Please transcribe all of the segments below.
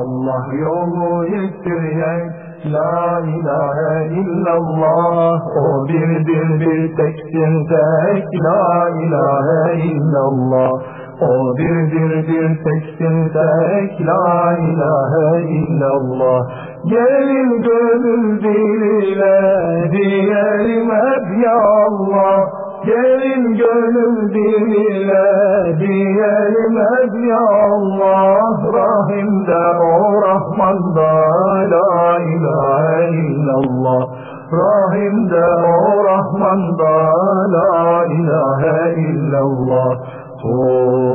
Allah yolu yettiryen La ilahe illallah. O birdir bir teksin tek. La ilahe illallah. O birdir bir teksin tek. La ilahe illallah. Gelin gönül diliyle Diyelim hep ya Allah. Gelin gönül diliyle diyelim hep ya Allah. Rahim'de o Rahman'da la ilahe illallah. Rahim'de o Rahman'da la ilahe illallah. Hu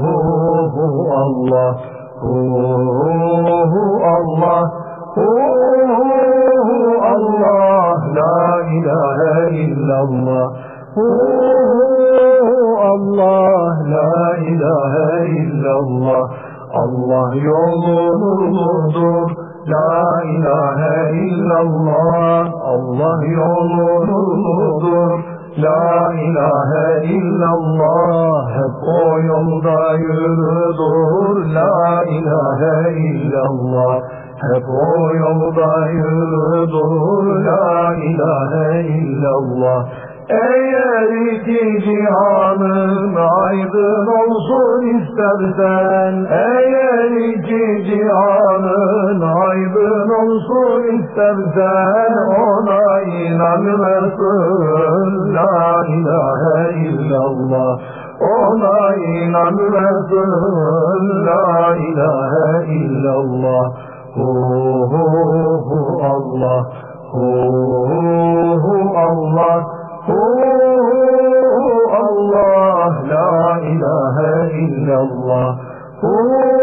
hu Allah Hu hu Allah Hu hu Allah. La ilahe illallah. Allah la ilahe illallah. Allah yoludur La ilahe illallah Allah yoludur La ilahe illallah Hep o yolda yürüdür. La ilahe illallah hep o yolda yürüdür. La ilahe illallah eğer iki cihanın aydın olsun istersen Eğer iki cihanın aydın olsun istersen Ona inanırsın La ilahe illallah Ona inanırsın La ilahe illallah Hu hu hu Allah Hu hu Allah Hu Allah. La ilahe illallah Hu